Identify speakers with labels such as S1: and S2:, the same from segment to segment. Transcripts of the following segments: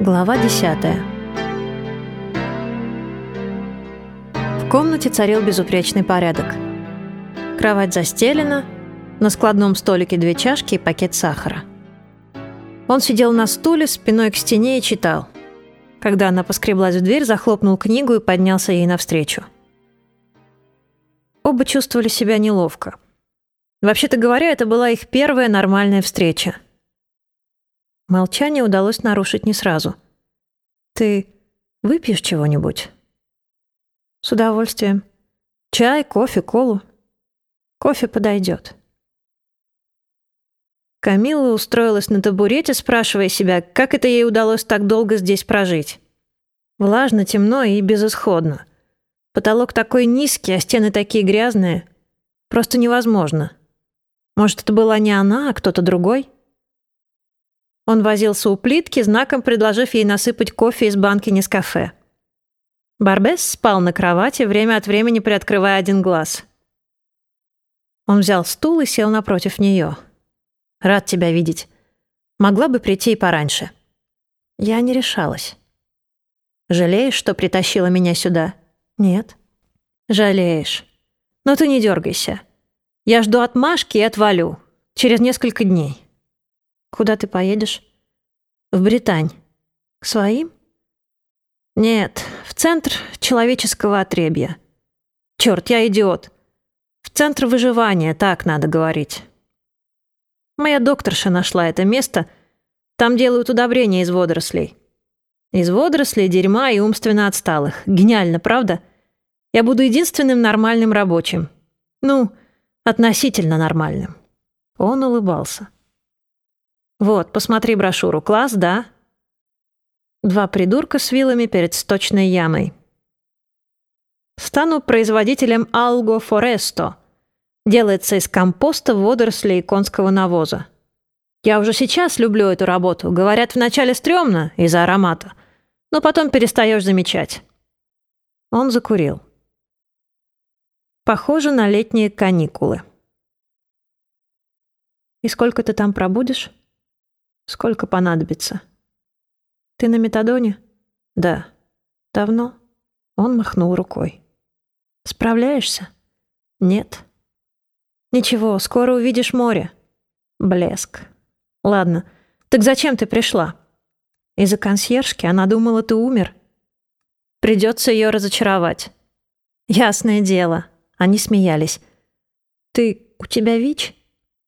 S1: Глава 10 В комнате царил безупречный порядок. Кровать застелена, на складном столике две чашки и пакет сахара. Он сидел на стуле, спиной к стене и читал. Когда она поскреблась в дверь, захлопнул книгу и поднялся ей навстречу. Оба чувствовали себя неловко. Вообще-то говоря, это была их первая нормальная встреча — Молчание удалось нарушить не сразу. «Ты выпьешь чего-нибудь?» «С удовольствием. Чай, кофе, колу?» «Кофе подойдет». Камилла устроилась на табурете, спрашивая себя, как это ей удалось так долго здесь прожить. Влажно, темно и безысходно. Потолок такой низкий, а стены такие грязные. Просто невозможно. Может, это была не она, а кто-то другой?» Он возился у плитки, знаком предложив ей насыпать кофе из банки Нескафе. Барбес спал на кровати, время от времени приоткрывая один глаз. Он взял стул и сел напротив нее. «Рад тебя видеть. Могла бы прийти и пораньше». Я не решалась. «Жалеешь, что притащила меня сюда?» «Нет». «Жалеешь. Но ты не дергайся. Я жду отмашки и отвалю. Через несколько дней». «Куда ты поедешь?» «В Британь». «К своим?» «Нет, в центр человеческого отребья». «Черт, я идиот. В центр выживания, так надо говорить». Моя докторша нашла это место. Там делают удобрения из водорослей. Из водорослей, дерьма и умственно отсталых. Гениально, правда? Я буду единственным нормальным рабочим. Ну, относительно нормальным. Он улыбался. «Вот, посмотри брошюру. Класс, да?» Два придурка с вилами перед сточной ямой. Стану производителем Algo Foresto. Делается из компоста, водорослей и конского навоза. Я уже сейчас люблю эту работу. Говорят, вначале стрёмно из-за аромата, но потом перестаешь замечать. Он закурил. Похоже на летние каникулы. «И сколько ты там пробудешь?» Сколько понадобится? Ты на метадоне? Да. Давно? Он махнул рукой. Справляешься? Нет. Ничего, скоро увидишь море. Блеск. Ладно. Так зачем ты пришла? Из-за консьержки она думала, ты умер. Придется ее разочаровать. Ясное дело. Они смеялись. Ты... у тебя ВИЧ?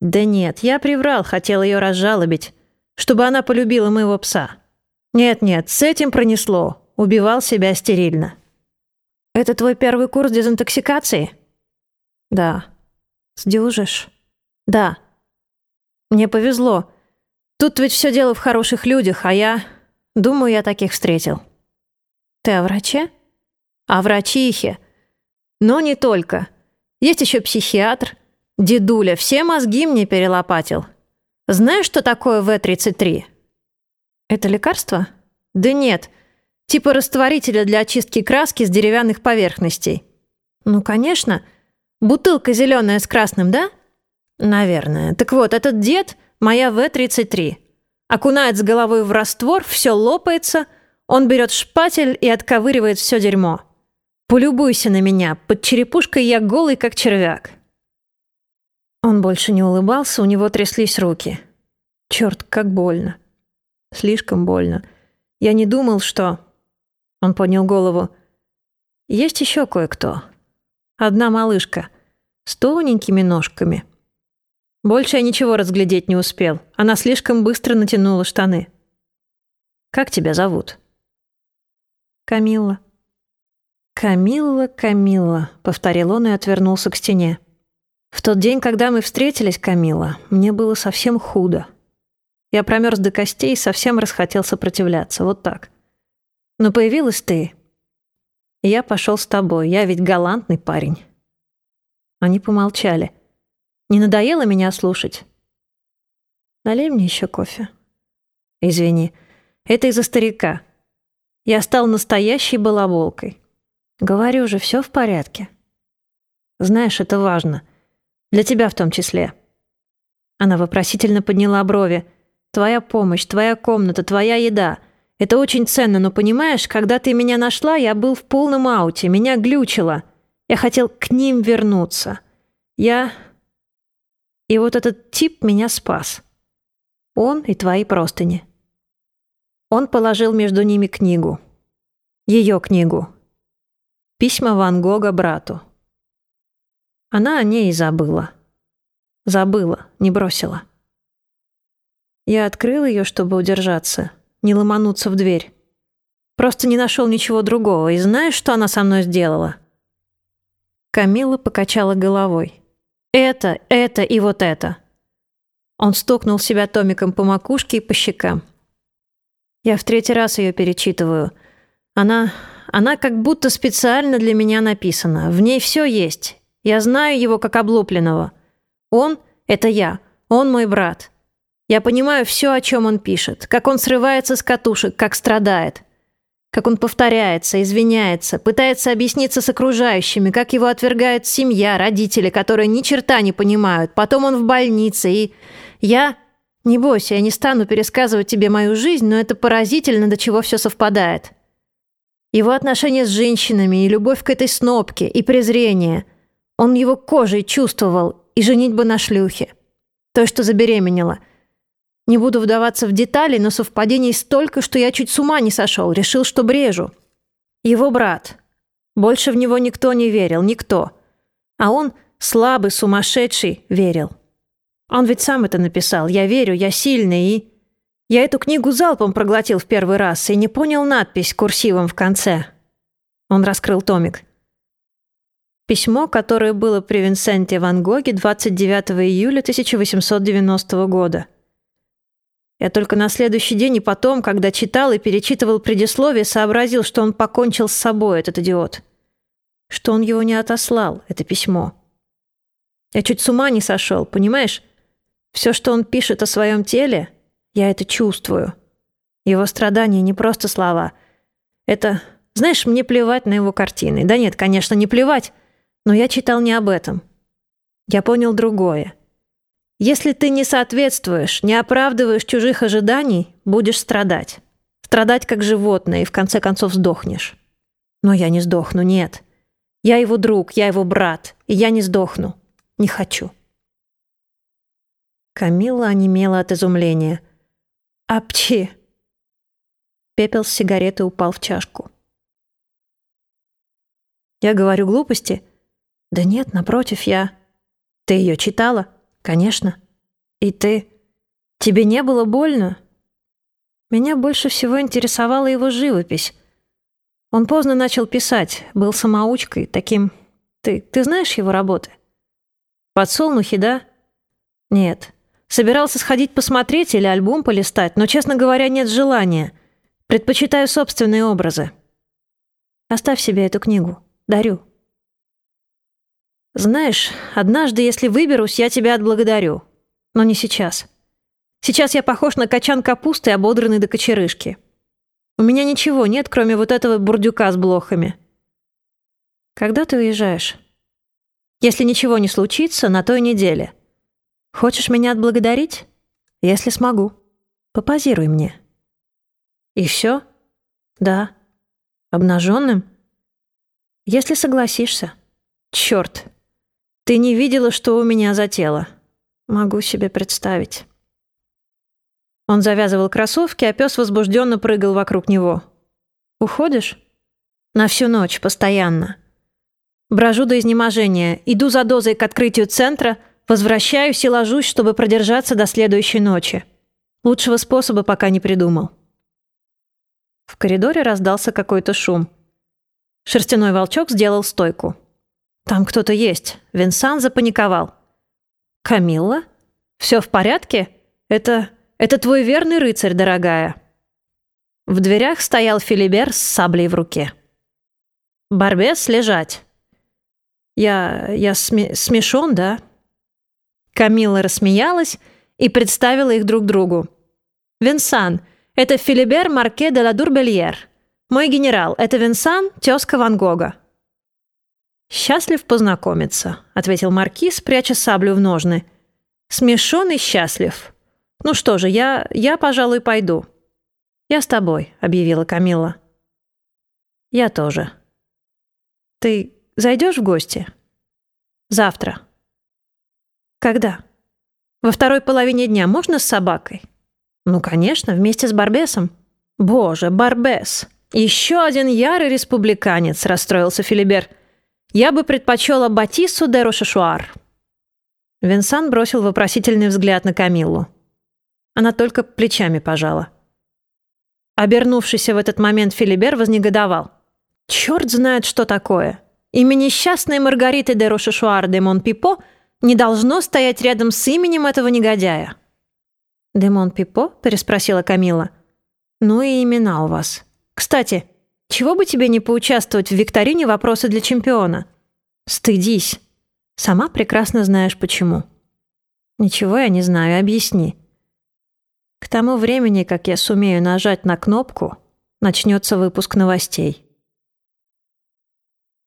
S1: Да нет, я приврал, хотел ее разжалобить чтобы она полюбила моего пса. Нет-нет, с этим пронесло. Убивал себя стерильно. Это твой первый курс дезинтоксикации? Да. Сдюжишь? Да. Мне повезло. Тут ведь все дело в хороших людях, а я... Думаю, я таких встретил. Ты о враче? О врачихе. Но не только. Есть еще психиатр. Дедуля все мозги мне перелопатил. Знаешь, что такое В-33? Это лекарство? Да нет. Типа растворителя для очистки краски с деревянных поверхностей. Ну, конечно. Бутылка зеленая с красным, да? Наверное. Так вот, этот дед — моя В-33. Окунает с головой в раствор, все лопается, он берет шпатель и отковыривает все дерьмо. Полюбуйся на меня, под черепушкой я голый, как червяк. Он больше не улыбался, у него тряслись руки. Черт, как больно. Слишком больно. Я не думал, что... Он поднял голову. Есть еще кое-кто. Одна малышка. С тоненькими ножками. Больше я ничего разглядеть не успел. Она слишком быстро натянула штаны. «Как тебя зовут?» «Камилла». «Камилла, Камилла», — повторил он и отвернулся к стене. В тот день, когда мы встретились, Камила, мне было совсем худо. Я промерз до костей и совсем расхотел сопротивляться. Вот так. Но появилась ты. Я пошел с тобой. Я ведь галантный парень. Они помолчали. Не надоело меня слушать? Налей мне еще кофе. Извини. Это из-за старика. Я стал настоящей балаболкой. Говорю же, все в порядке. Знаешь, это важно — для тебя в том числе». Она вопросительно подняла брови. «Твоя помощь, твоя комната, твоя еда. Это очень ценно, но понимаешь, когда ты меня нашла, я был в полном ауте, меня глючило. Я хотел к ним вернуться. Я... И вот этот тип меня спас. Он и твои простыни. Он положил между ними книгу. Ее книгу. Письма Ван Гога брату. Она о ней и забыла. Забыла, не бросила. Я открыл ее, чтобы удержаться, не ломануться в дверь. Просто не нашел ничего другого. И знаешь, что она со мной сделала? Камила покачала головой. Это, это и вот это. Он стукнул себя томиком по макушке и по щекам. Я в третий раз ее перечитываю. Она... она как будто специально для меня написана. В ней все есть. Я знаю его как облупленного. Он — это я. Он мой брат. Я понимаю все, о чем он пишет. Как он срывается с катушек, как страдает. Как он повторяется, извиняется, пытается объясниться с окружающими, как его отвергает семья, родители, которые ни черта не понимают. Потом он в больнице, и я... Не бойся, я не стану пересказывать тебе мою жизнь, но это поразительно, до чего все совпадает. Его отношения с женщинами, и любовь к этой снопке, и презрение. Он его кожей чувствовал, и женитьба на шлюхе. То, что забеременела. Не буду вдаваться в детали, но совпадений столько, что я чуть с ума не сошел, решил, что брежу. Его брат. Больше в него никто не верил, никто. А он, слабый, сумасшедший, верил. Он ведь сам это написал. Я верю, я сильный и... Я эту книгу залпом проглотил в первый раз и не понял надпись курсивом в конце. Он раскрыл томик. Письмо, которое было при Винсенте Ван Гоге 29 июля 1890 года. Я только на следующий день и потом, когда читал и перечитывал предисловие, сообразил, что он покончил с собой, этот идиот. Что он его не отослал, это письмо. Я чуть с ума не сошел, понимаешь? Все, что он пишет о своем теле, я это чувствую. Его страдания не просто слова. Это... Знаешь, мне плевать на его картины. Да нет, конечно, не плевать. Но я читал не об этом. Я понял другое. Если ты не соответствуешь, не оправдываешь чужих ожиданий, будешь страдать. Страдать как животное и в конце концов сдохнешь. Но я не сдохну, нет. Я его друг, я его брат, и я не сдохну. Не хочу. Камила онемела от изумления. «Апчи!» Пепел с сигареты упал в чашку. «Я говорю глупости?» «Да нет, напротив, я...» «Ты ее читала?» «Конечно». «И ты...» «Тебе не было больно?» Меня больше всего интересовала его живопись. Он поздно начал писать, был самоучкой, таким... Ты, ты знаешь его работы? Подсолнухи, да? Нет. Собирался сходить посмотреть или альбом полистать, но, честно говоря, нет желания. Предпочитаю собственные образы. Оставь себе эту книгу. Дарю. Знаешь, однажды, если выберусь, я тебя отблагодарю. Но не сейчас. Сейчас я похож на качан капусты, ободранный до кочерышки. У меня ничего нет, кроме вот этого бурдюка с блохами. Когда ты уезжаешь? Если ничего не случится, на той неделе. Хочешь меня отблагодарить? Если смогу. Попозируй мне. И все? Да. Обнаженным? Если согласишься. Черт. Ты не видела, что у меня за тело. Могу себе представить. Он завязывал кроссовки, а пес возбужденно прыгал вокруг него. «Уходишь?» «На всю ночь, постоянно. Брожу до изнеможения, иду за дозой к открытию центра — Возвращаюсь и ложусь, чтобы продержаться до следующей ночи. Лучшего способа пока не придумал. В коридоре раздался какой-то шум. Шерстяной волчок сделал стойку. «Там кто-то есть». Винсан запаниковал. «Камилла? Все в порядке? Это... это твой верный рыцарь, дорогая». В дверях стоял Филибер с саблей в руке. «Барбес, лежать». «Я... я сме... смешон, да?» Камила рассмеялась и представила их друг другу. «Винсан, это Филибер Марке де ла Дурбельер. Мой генерал, это Винсан, тезка Ван Гога». «Счастлив познакомиться», — ответил Маркиз, пряча саблю в ножны. «Смешон и счастлив. Ну что же, я, я, пожалуй, пойду». «Я с тобой», — объявила Камилла. «Я тоже». «Ты зайдешь в гости?» «Завтра». «Когда?» «Во второй половине дня можно с собакой?» «Ну, конечно, вместе с Барбесом». «Боже, Барбес! Еще один ярый республиканец», — расстроился Филибер. «Я бы предпочела Батиссу де Рошешуар». Винсан бросил вопросительный взгляд на Камиллу. Она только плечами пожала. Обернувшийся в этот момент Филибер вознегодовал. «Черт знает, что такое! Имя несчастной Маргариты де Рошешуар де Монпипо не должно стоять рядом с именем этого негодяя». «Де Монпипо?» – переспросила Камила. «Ну и имена у вас. Кстати, чего бы тебе не поучаствовать в викторине «Вопросы для чемпиона»? Стыдись. Сама прекрасно знаешь, почему». «Ничего я не знаю, объясни». К тому времени, как я сумею нажать на кнопку, начнется выпуск новостей.